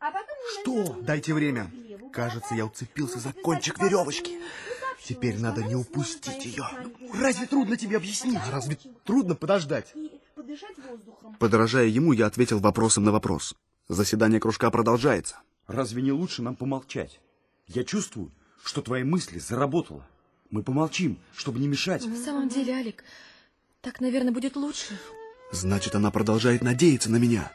А потом... Что? Дайте время. Кажется, я уцепился за кончик веревочки. Теперь надо не упустить ее. Разве трудно тебе объяснить? Разве трудно подождать? И подышать воздухом. Подражая ему, я ответил вопросом на вопрос. Заседание кружка продолжается. Разве не лучше нам помолчать? Я чувствую, что твои мысли заработала. Мы помолчим, чтобы не мешать. В самом деле, Алик, так, наверное, будет лучше. Значит, она продолжает надеяться на меня.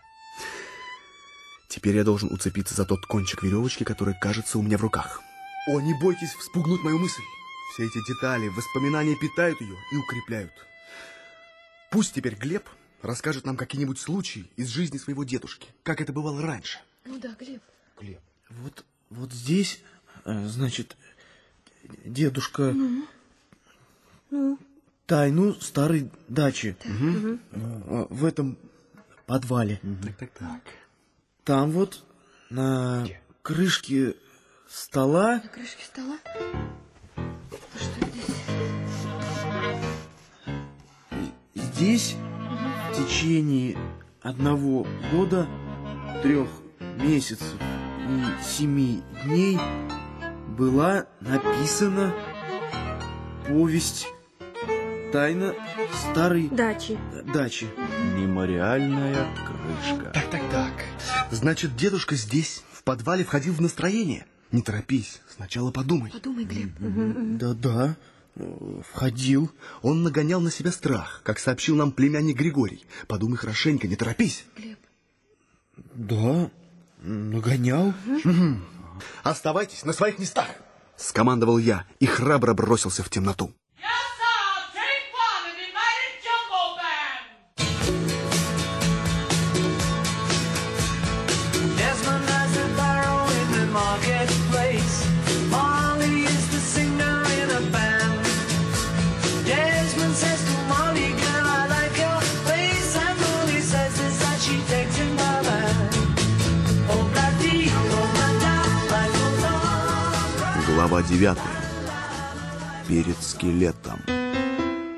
Теперь я должен уцепиться за тот кончик веревочки, который кажется у меня в руках. О, не бойтесь вспугнуть мою мысль. Все эти детали, воспоминания питают ее и укрепляют. Пусть теперь Глеб расскажет нам какие-нибудь случаи из жизни своего дедушки, как это бывало раньше. Ну да, Глеб. Глеб. Вот, вот здесь, э, значит, дедушка тайну старой дачи э, в этом подвале. Так, так, так. Там вот на крышке стола На крышке стола? Что здесь? здесь в течение одного года, трех месяцев и семи дней была написана повесть «Тайна старой Дачи. дачи». Мемориальная крышка. Так, так, так. Значит, дедушка здесь, в подвале, входил в настроение. Не торопись, сначала подумай. Подумай, Глеб. Да-да, э, входил. Он нагонял на себя страх, как сообщил нам племянник Григорий. Подумай хорошенько, не торопись. Глеб. Да, нагонял. Оставайтесь на своих местах. Скомандовал я и храбро бросился в темноту. Глава девятая. Перед скелетом.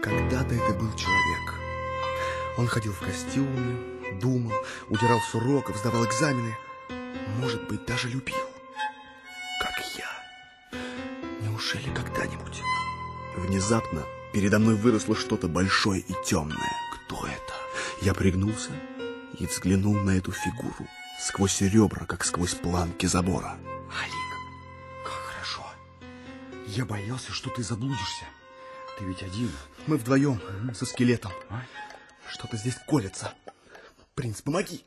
Когда-то это был человек. Он ходил в костюме, думал, удирал с уроков, сдавал экзамены. Может быть, даже любил. Как я. Неужели когда-нибудь? Внезапно передо мной выросло что-то большое и темное. Кто это? Я пригнулся и взглянул на эту фигуру сквозь ребра, как сквозь планки забора. Хорошо. Я боялся, что ты заблудишься. Ты ведь один. Мы вдвоем со скелетом. Что-то здесь колется. Принц, помоги.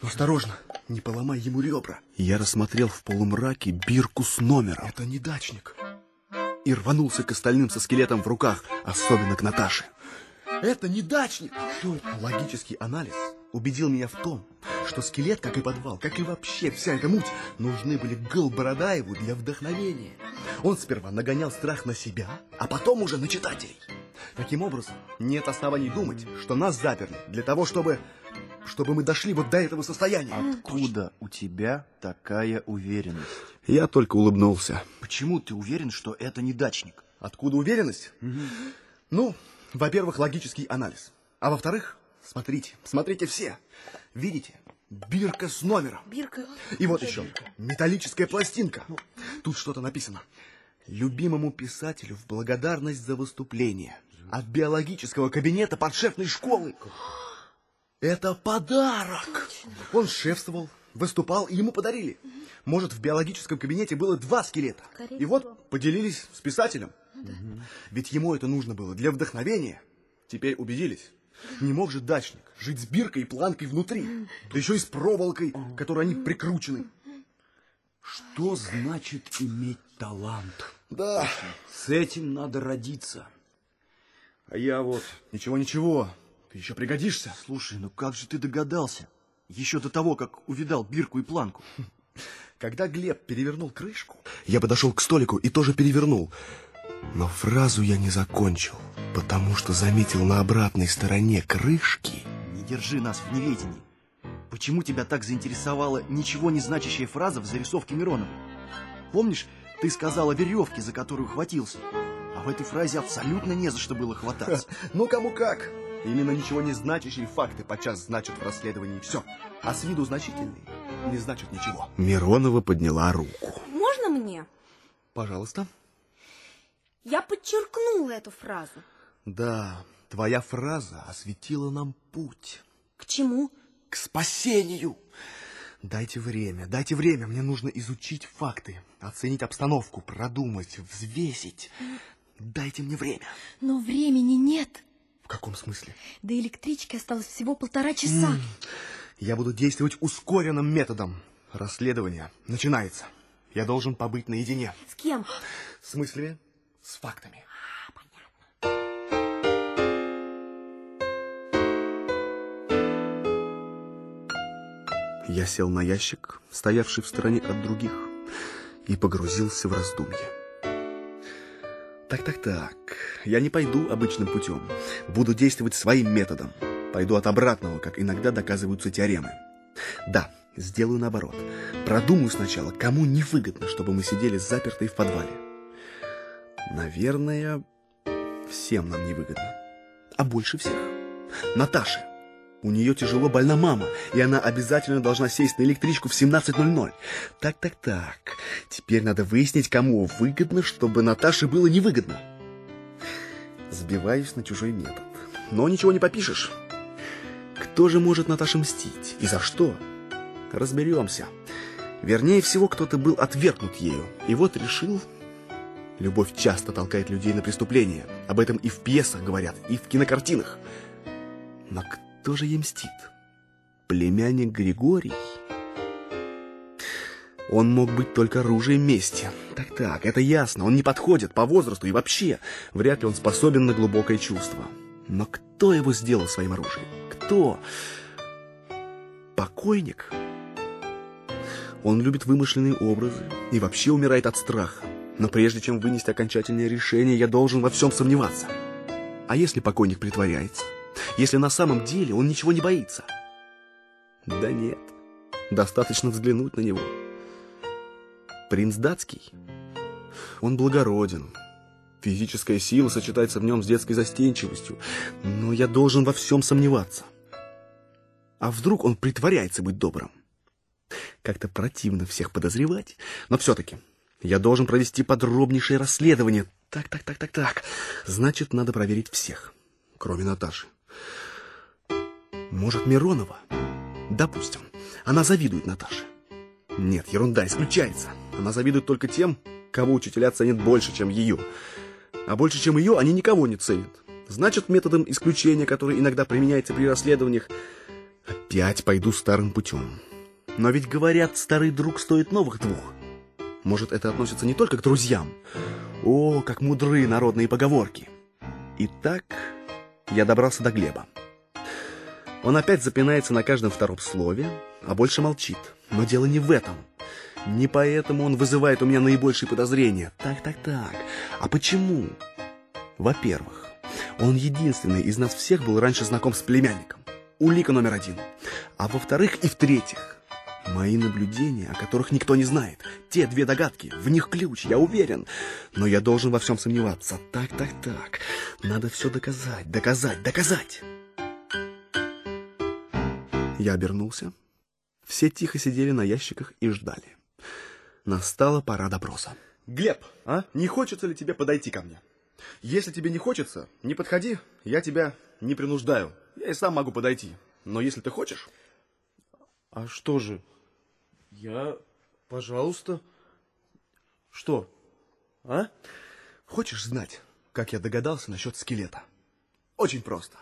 Но осторожно, не поломай ему ребра. Я рассмотрел в полумраке бирку с номером. Это не дачник. И рванулся к остальным со скелетом в руках, особенно к Наташе. Это не дачник. Что это? Логический анализ убедил меня в том, что скелет, как и подвал, как и вообще вся эта муть, нужны были Гыл Бородаеву для вдохновения. Он сперва нагонял страх на себя, а потом уже на читателей. Таким образом, нет оснований думать, что нас заперли для того, чтобы... чтобы мы дошли вот до этого состояния. Откуда у тебя такая уверенность? Я только улыбнулся. Почему ты уверен, что это не дачник? Откуда уверенность? Ну, во-первых, логический анализ. А во-вторых, смотрите, смотрите все. Видите? Бирка с номером. Бирка. И вот еще металлическая пластинка. Тут что-то написано. Любимому писателю в благодарность за выступление от биологического кабинета подшефной школы. Это подарок. Он шефствовал, выступал, и ему подарили. Может, в биологическом кабинете было два скелета. Скорее И вот поделились с писателем. Ведь ему это нужно было для вдохновения. Теперь убедились. Не мог же дачник жить с биркой и планкой внутри, да еще и с проволокой, которой они прикручены. Что значит иметь талант? Да, С этим надо родиться. А я вот... ничего-ничего, ты еще пригодишься. Слушай, ну как же ты догадался? Еще до того, как увидал бирку и планку. Когда Глеб перевернул крышку, я подошел к столику и тоже перевернул. Но фразу я не закончил, потому что заметил на обратной стороне крышки Не держи нас в неведении. Почему тебя так заинтересовала ничего не значащая фраза в зарисовке Миронова? Помнишь, ты сказал о веревке, за которую хватился? А в этой фразе абсолютно не за что было хвататься. Ну, кому как. Именно ничего не значащие факты подчас значат в расследовании все. А с виду значительные не значат ничего. Миронова подняла руку. Можно мне? Пожалуйста. Я подчеркнула эту фразу. Да, твоя фраза осветила нам путь К чему? к спасению. Дайте время, дайте время. Мне нужно изучить факты, оценить обстановку, продумать, взвесить. Дайте мне время. Но времени нет. В каком смысле? До электрички осталось всего полтора часа. Я буду действовать ускоренным методом. Расследование начинается. Я должен побыть наедине. С кем? В смысле? С фактами. Я сел на ящик, стоявший в стороне от других, и погрузился в раздумье. Так-так-так, я не пойду обычным путем. Буду действовать своим методом. Пойду от обратного, как иногда доказываются теоремы. Да, сделаю наоборот. Продумаю сначала, кому невыгодно, чтобы мы сидели запертые в подвале. Наверное, всем нам невыгодно. А больше всех. Наташе. У нее тяжело больна мама, и она обязательно должна сесть на электричку в 17.00. Так-так-так. Теперь надо выяснить, кому выгодно, чтобы Наташе было невыгодно. Сбиваюсь на чужой метод. Но ничего не попишешь. Кто же может Наташе мстить? И за что? Разберемся. Вернее всего, кто-то был отвергнут ею. И вот решил... Любовь часто толкает людей на преступления. Об этом и в пьесах говорят, и в кинокартинах. Но кто же ей мстит? Племянник Григорий? Он мог быть только оружием мести. Так-так, это ясно, он не подходит по возрасту и вообще. Вряд ли он способен на глубокое чувство. Но кто его сделал своим оружием? Кто? Покойник? Он любит вымышленные образы и вообще умирает от страха. Но прежде чем вынести окончательное решение, я должен во всем сомневаться. А если покойник притворяется? Если на самом деле он ничего не боится? Да нет, достаточно взглянуть на него. Принц датский? Он благороден. Физическая сила сочетается в нем с детской застенчивостью. Но я должен во всем сомневаться. А вдруг он притворяется быть добрым? Как-то противно всех подозревать. Но все-таки я должен провести подробнейшее расследование. Так, так, так, так, так. Значит, надо проверить всех, кроме Наташи. Может, Миронова? Допустим. Она завидует Наташе. Нет, ерунда, исключается. Она завидует только тем, кого учителя ценят больше, чем ее. А больше, чем ее, они никого не ценят. Значит, методом исключения, который иногда применяется при расследованиях, опять пойду старым путем. Но ведь говорят, старый друг стоит новых двух. Может, это относится не только к друзьям. О, как мудры народные поговорки. Итак, я добрался до Глеба. Он опять запинается на каждом втором слове, а больше молчит. Но дело не в этом. Не поэтому он вызывает у меня наибольшие подозрения. Так, так, так. А почему? Во-первых, он единственный из нас всех был раньше знаком с племянником. Улика номер один. А во-вторых и в-третьих, мои наблюдения, о которых никто не знает. Те две догадки, в них ключ, я уверен. Но я должен во всем сомневаться. Так, так, так. Надо все доказать, доказать, доказать. Я обернулся. Все тихо сидели на ящиках и ждали. Настала пора допроса. Глеб, а? Не хочется ли тебе подойти ко мне? Если тебе не хочется, не подходи, я тебя не принуждаю. Я и сам могу подойти. Но если ты хочешь... А что же? Я, пожалуйста. Что? А? Хочешь знать, как я догадался насчет скелета? Очень просто.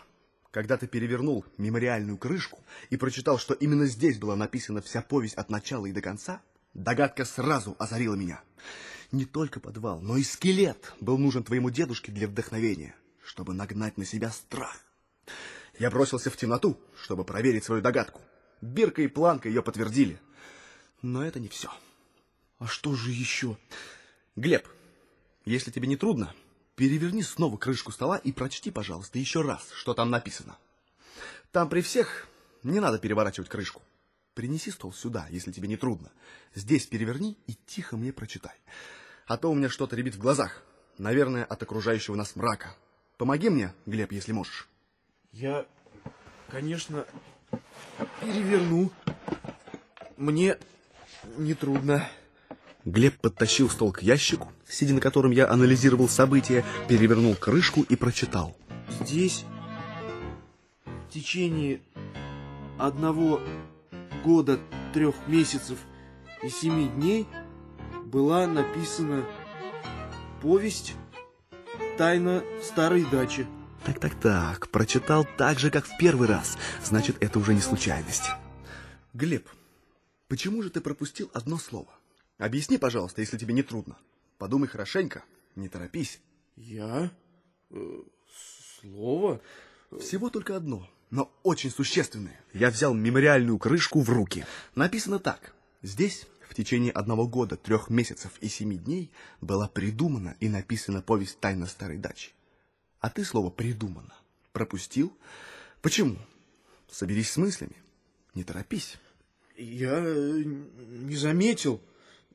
Когда ты перевернул мемориальную крышку и прочитал, что именно здесь была написана вся повесть от начала и до конца, догадка сразу озарила меня. Не только подвал, но и скелет был нужен твоему дедушке для вдохновения, чтобы нагнать на себя страх. Я бросился в темноту, чтобы проверить свою догадку. Бирка и Планка ее подтвердили. Но это не все. А что же еще? Глеб, если тебе не трудно, переверни снова крышку стола и прочти, пожалуйста, еще раз, что там написано. Там при всех не надо переворачивать крышку. Принеси стол сюда, если тебе не трудно. Здесь переверни и тихо мне прочитай. А то у меня что-то рябит в глазах. Наверное, от окружающего нас мрака. Помоги мне, Глеб, если можешь. Я, конечно, переверну. Мне не трудно. Глеб подтащил стол к ящику, сидя на котором я анализировал события, перевернул крышку и прочитал. Здесь в течение одного года, трех месяцев и семи дней была написана повесть «Тайна старой дачи». Так-так-так, прочитал так же, как в первый раз. Значит, это уже не случайность. Глеб, почему же ты пропустил одно слово? Объясни, пожалуйста, если тебе не трудно. Подумай хорошенько, не торопись. Я? Э, слово? Всего только одно, но очень существенное. Я взял мемориальную крышку в руки. Написано так. Здесь в течение одного года, трех месяцев и семи дней была придумана и написана повесть «Тайна старой дачи». А ты слово «придумано» пропустил? Почему? Соберись с мыслями. Не торопись. Я э, не заметил,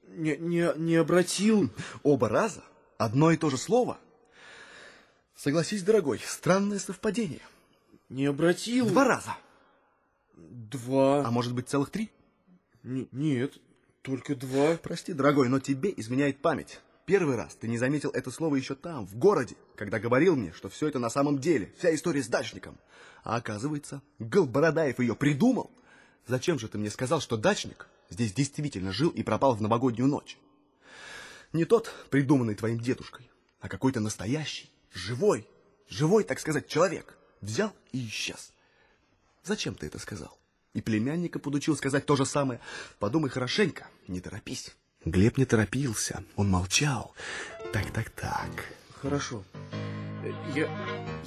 не, не, не обратил. Оба раза одно и то же слово. Согласись, дорогой, странное совпадение. Не обратил. Два раза. Два. А может быть, целых три? Н- нет, только два. Прости, дорогой, но тебе изменяет память. Первый раз ты не заметил это слово еще там, в городе, когда говорил мне, что все это на самом деле, вся история с дачником. А оказывается, Гал Бородаев ее придумал. Зачем же ты мне сказал, что дачник здесь действительно жил и пропал в новогоднюю ночь? Не тот, придуманный твоим дедушкой, а какой-то настоящий, живой, живой, так сказать, человек. Взял и исчез. Зачем ты это сказал? И племянника подучил сказать то же самое. Подумай хорошенько, не торопись. Глеб не торопился, он молчал. Так, так, так. Хорошо. Э, Я,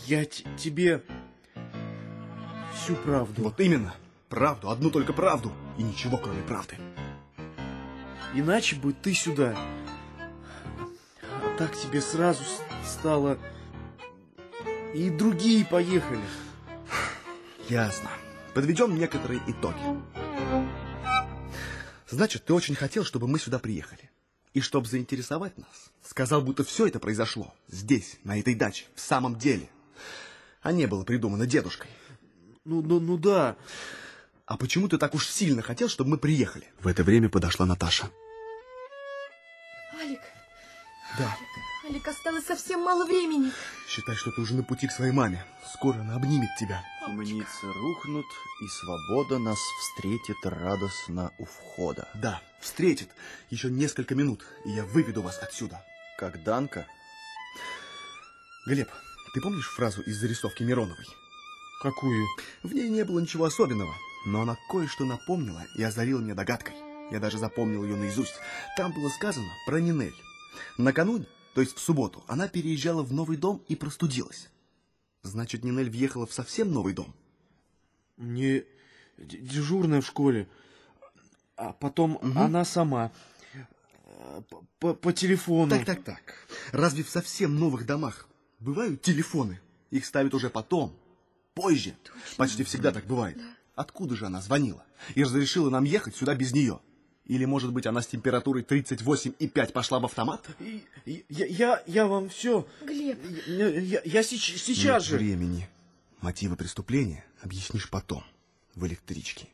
я тебе всю правду. Вот именно. Правду, одну только правду. И ничего, кроме правды. Иначе бы ты сюда. А так тебе сразу стало... И другие поехали. Ясно. Подведем некоторые итоги. Значит, ты очень хотел, чтобы мы сюда приехали. И чтобы заинтересовать нас, сказал, будто все это произошло здесь, на этой даче, в самом деле. А не было придумано дедушкой. Ну, ну, ну да. А почему ты так уж сильно хотел, чтобы мы приехали? В это время подошла Наташа. Алик, Да, Алик, осталось совсем мало времени. считай, что ты уже на пути к своей маме. Скоро она обнимет тебя. Темницы рухнут, и свобода нас встретит радостно у входа. Да, встретит. Еще несколько минут, и я выведу вас отсюда. Как Данка, Глеб, ты помнишь фразу из зарисовки Мироновой? Какую? В ней не было ничего особенного, но она кое-что напомнила и озарила меня догадкой. Я даже запомнил ее наизусть. Там было сказано про Нинель. Накануне, то есть в субботу, она переезжала в новый дом и простудилась. Значит, Нинель въехала в совсем новый дом? Мне д- дежурная в школе. А потом она сама. э, По, по телефону. Так, так, так. Разве в совсем новых домах бывают телефоны? Их ставят уже потом, позже. Почти всегда так бывает. Откуда же она звонила? И разрешила нам ехать сюда без нее? Или, может быть, она с температурой 38,5 пошла в автомат? И- и- Я, я, я вам все. Глеб, Я, я- я сеч- сейчас Нет же. времени. Мотивы преступления объяснишь потом, в электричке.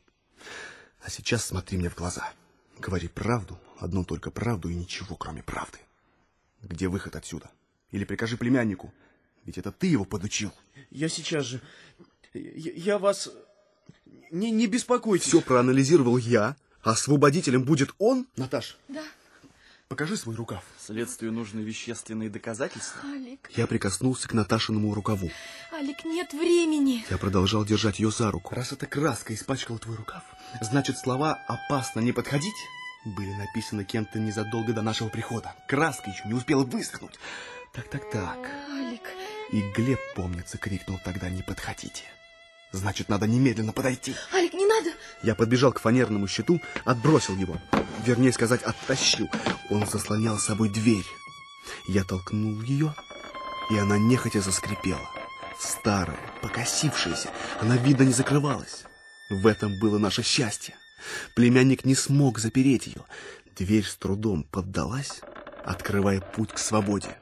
А сейчас смотри мне в глаза. Говори правду, одну только правду и ничего, кроме правды. Где выход отсюда? Или прикажи племяннику, ведь это ты его подучил. Я сейчас же. Я, я вас... Не, не беспокойтесь. Все проанализировал я, а освободителем будет он? Наташ, да, покажи свой рукав. следствию нужны вещественные доказательства. Алик, Я прикоснулся к Наташиному рукаву. Алик, нет времени. Я продолжал держать ее за руку. Раз эта краска испачкала твой рукав, значит, слова «опасно не подходить» были написаны кем-то незадолго до нашего прихода. Краска еще не успела высохнуть. Так-так-так. Алик, И Глеб, помнится, крикнул тогда «не подходите». Значит, надо немедленно подойти. Алик, не надо. Я подбежал к фанерному щиту, отбросил его. Вернее сказать, оттащил. Он заслонял собой дверь. Я толкнул ее, и она нехотя заскрипела. Старая, покосившаяся, она, видно, не закрывалась. В этом было наше счастье. Племянник не смог запереть ее. Дверь с трудом поддалась, открывая путь к свободе.